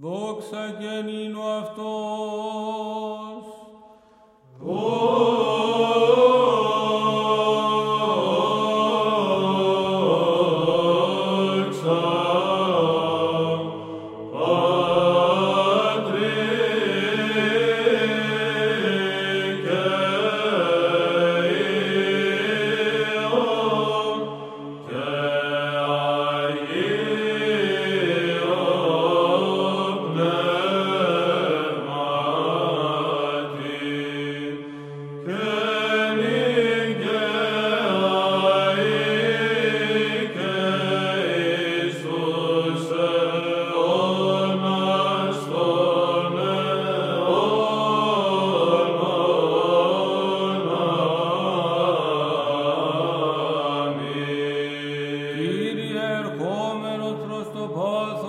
Δόξα και νύνο αυτός. Oh. both